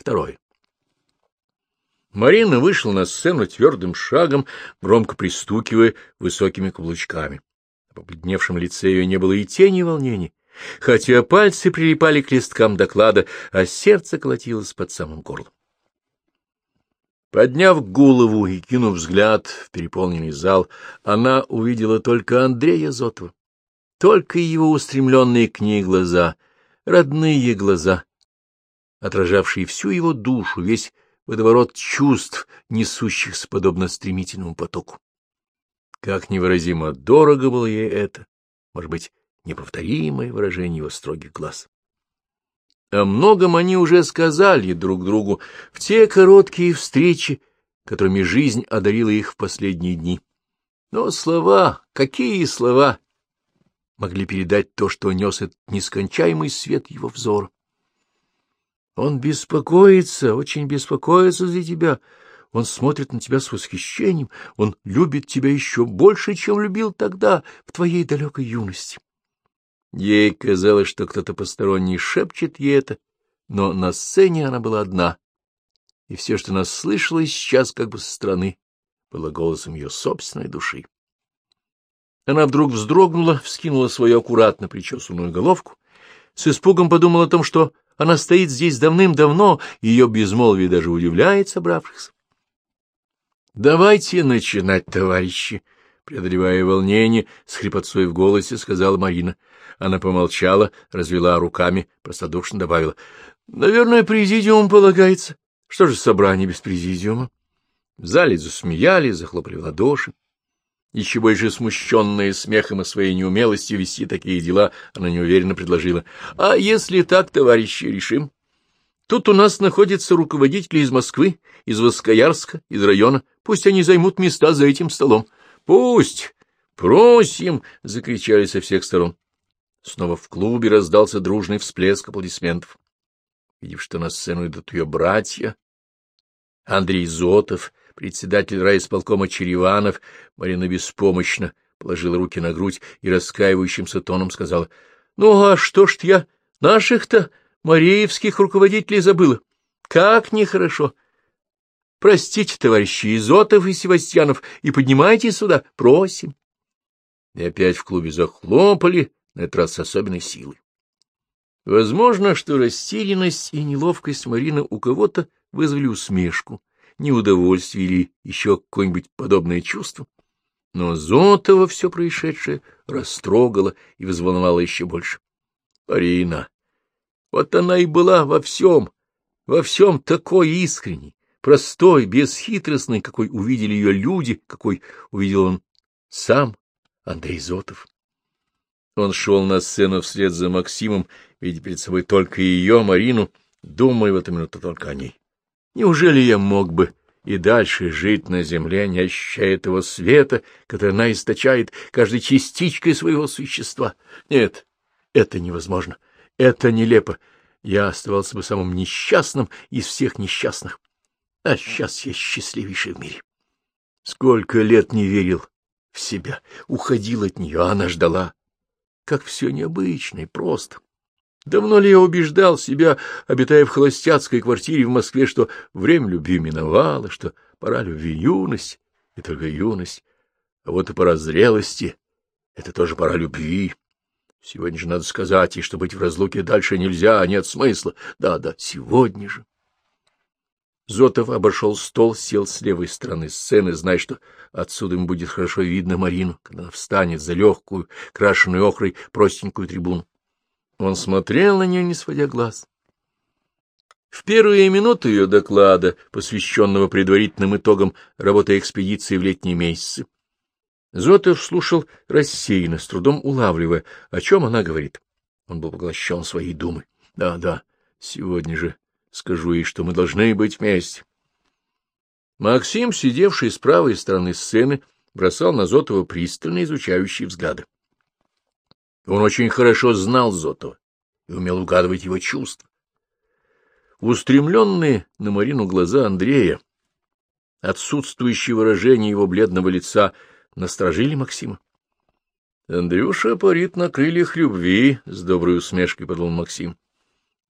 Второе. Марина вышла на сцену твердым шагом, громко пристукивая высокими каблучками. На побледневшем лице ее не было и тени волнений, хотя пальцы прилипали к листкам доклада, а сердце колотилось под самым горлом. Подняв голову и кинув взгляд в переполненный зал, она увидела только Андрея Зотова, только его устремленные к ней глаза, родные глаза, отражавшие всю его душу, весь водоворот чувств, несущихся подобно стремительному потоку. Как невыразимо дорого было ей это, может быть, неповторимое выражение его строгих глаз. О многом они уже сказали друг другу в те короткие встречи, которыми жизнь одарила их в последние дни. Но слова, какие слова, могли передать то, что нес этот нескончаемый свет его взора. Он беспокоится, очень беспокоится за тебя. Он смотрит на тебя с восхищением. Он любит тебя еще больше, чем любил тогда, в твоей далекой юности. Ей казалось, что кто-то посторонний шепчет ей это, но на сцене она была одна, и все, что она слышала сейчас как бы со стороны, было голосом ее собственной души. Она вдруг вздрогнула, вскинула свою аккуратно причесанную головку, с испугом подумала о том, что она стоит здесь давным-давно, ее безмолвие даже удивляет собравшихся. — Давайте начинать, товарищи, преодолевая волнение, с хрипотцой в голосе сказала Марина. Она помолчала, развела руками, простодушно добавила. — Наверное, президиум полагается. Что же собрание без президиума? В зале засмеялись, захлопали в ладоши. Еще больше смущенная смехом и своей неумелостью вести такие дела, она неуверенно предложила. — А если так, товарищи, решим? Тут у нас находятся руководители из Москвы, из Воскоярска, из района. Пусть они займут места за этим столом. — Пусть! Просим! — закричали со всех сторон. Снова в клубе раздался дружный всплеск аплодисментов. Видев, что на сцену идут ее братья, Андрей Зотов, председатель райисполкома Череванов, Марина беспомощно положила руки на грудь и раскаивающимся тоном сказала, — Ну, а что ж я наших-то мареевских руководителей забыла? Как нехорошо! Простите, товарищи Изотов и Севастьянов, и поднимайте сюда, просим. И опять в клубе захлопали, на этот раз с особенной силой. Возможно, что растерянность и неловкость Марины у кого-то вызвали усмешку, неудовольствие или еще какое-нибудь подобное чувство, но Зотова все происшедшее растрогало и взволновало еще больше. Марина, вот она и была во всем, во всем такой искренней, простой, бесхитростной, какой увидели ее люди, какой увидел он сам, Андрей Зотов. Он шел на сцену вслед за Максимом, видя перед собой только ее, Марину, думая в эту минуту только о ней. Неужели я мог бы и дальше жить на земле, не ощущая этого света, который она источает каждой частичкой своего существа? Нет, это невозможно, это нелепо. Я оставался бы самым несчастным из всех несчастных. А сейчас я счастливейший в мире. Сколько лет не верил в себя, уходил от нее, а она ждала. Как все необычно и просто. Давно ли я убеждал себя, обитая в холостяцкой квартире в Москве, что время любви миновало, что пора любви юность, и только юность, а вот и пора зрелости, это тоже пора любви. Сегодня же надо сказать ей, что быть в разлуке дальше нельзя, нет смысла. Да-да, сегодня же. Зотов обошел стол, сел с левой стороны сцены, зная, что отсюда ему будет хорошо видно Марину, когда она встанет за легкую, крашеную охрой, простенькую трибуну. Он смотрел на нее, не сводя глаз. В первые минуты ее доклада, посвященного предварительным итогам работы экспедиции в летние месяцы, Зотов слушал рассеянно, с трудом улавливая, о чем она говорит. Он был поглощен своей думой. Да, да, сегодня же скажу ей, что мы должны быть вместе. Максим, сидевший с правой стороны сцены, бросал на Зотова пристально изучающие взгляды. Он очень хорошо знал Зотова и умел угадывать его чувства. Устремленные на Марину глаза Андрея, отсутствующее выражение его бледного лица, насторожили Максима. — Андрюша парит на крыльях любви, — с доброй усмешкой подумал Максим.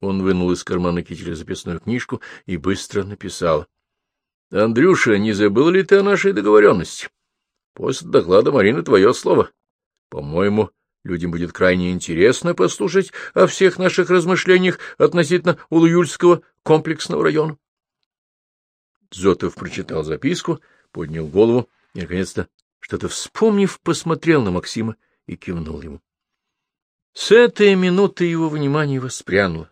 Он вынул из кармана кителя записную книжку и быстро написал. — Андрюша, не забыл ли ты о нашей договоренности? После доклада Марины твое слово. По-моему, людям будет крайне интересно послушать о всех наших размышлениях относительно Улуюльского комплексного района. Зотов прочитал записку, поднял голову и, наконец-то, что-то вспомнив, посмотрел на Максима и кивнул ему. С этой минуты его внимание воспрянуло.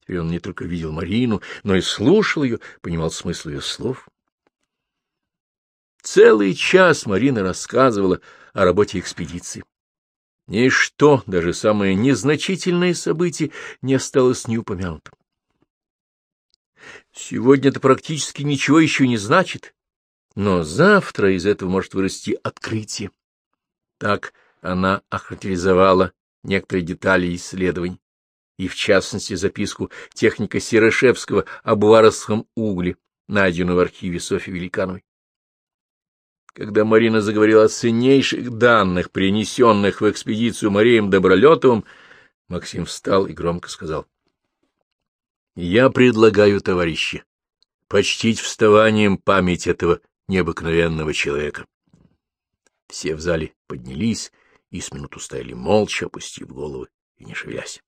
Теперь он не только видел Марину, но и слушал ее, понимал смысл ее слов. Целый час Марина рассказывала о работе экспедиции. Ничто, даже самое незначительное событие, не осталось неупомянутым. Сегодня это практически ничего еще не значит, но завтра из этого может вырасти открытие. Так она охарактеризовала некоторые детали исследований, и в частности записку техника Серышевского об варовском угле, найденную в архиве Софьи Великановой. Когда Марина заговорила о ценнейших данных, принесенных в экспедицию Марием Добролетовым, Максим встал и громко сказал. — Я предлагаю, товарищи, почтить вставанием память этого необыкновенного человека. Все в зале поднялись и с минуту стояли молча, опустив головы и не шевелясь.